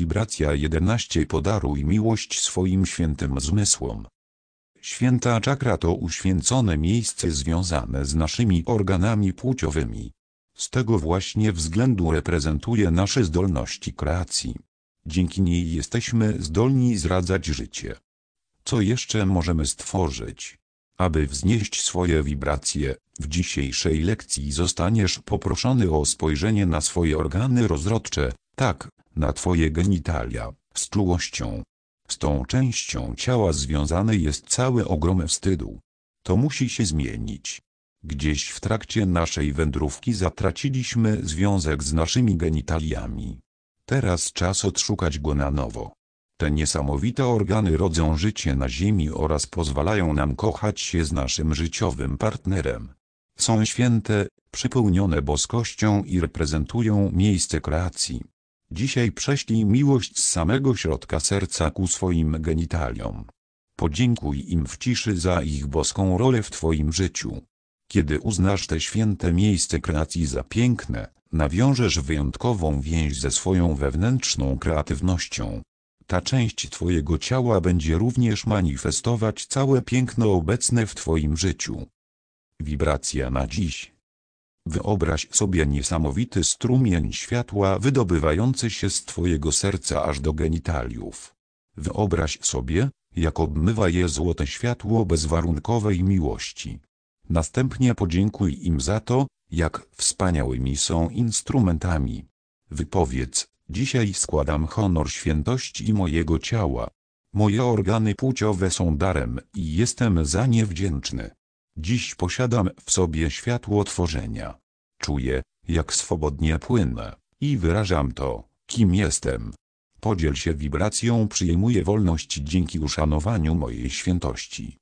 wibracja 11 podaruj miłość swoim świętym zmysłom. Święta czakra to uświęcone miejsce związane z naszymi organami płciowymi. Z tego właśnie względu reprezentuje nasze zdolności kreacji. Dzięki niej jesteśmy zdolni zradzać życie. Co jeszcze możemy stworzyć? Aby wznieść swoje wibracje, w dzisiejszej lekcji zostaniesz poproszony o spojrzenie na swoje organy rozrodcze, tak, na twoje genitalia, z czułością. Z tą częścią ciała związany jest cały ogrom wstydu. To musi się zmienić. Gdzieś w trakcie naszej wędrówki zatraciliśmy związek z naszymi genitaliami. Teraz czas odszukać go na nowo. Te niesamowite organy rodzą życie na ziemi oraz pozwalają nam kochać się z naszym życiowym partnerem. Są święte, przypełnione boskością i reprezentują miejsce kreacji. Dzisiaj prześlij miłość z samego środka serca ku swoim genitaliom. Podziękuj im w ciszy za ich boską rolę w Twoim życiu. Kiedy uznasz te święte miejsce kreacji za piękne, nawiążesz wyjątkową więź ze swoją wewnętrzną kreatywnością. Ta część Twojego ciała będzie również manifestować całe piękno obecne w Twoim życiu. Wibracja na dziś. Wyobraź sobie niesamowity strumień światła wydobywający się z Twojego serca aż do genitaliów. Wyobraź sobie, jak obmywa je złote światło bezwarunkowej miłości. Następnie podziękuj im za to, jak wspaniałymi są instrumentami. Wypowiedz, dzisiaj składam honor świętości mojego ciała. Moje organy płciowe są darem i jestem za nie wdzięczny. Dziś posiadam w sobie światło tworzenia. Czuję, jak swobodnie płynę, i wyrażam to, kim jestem. Podziel się wibracją przyjmuję wolność dzięki uszanowaniu mojej świętości.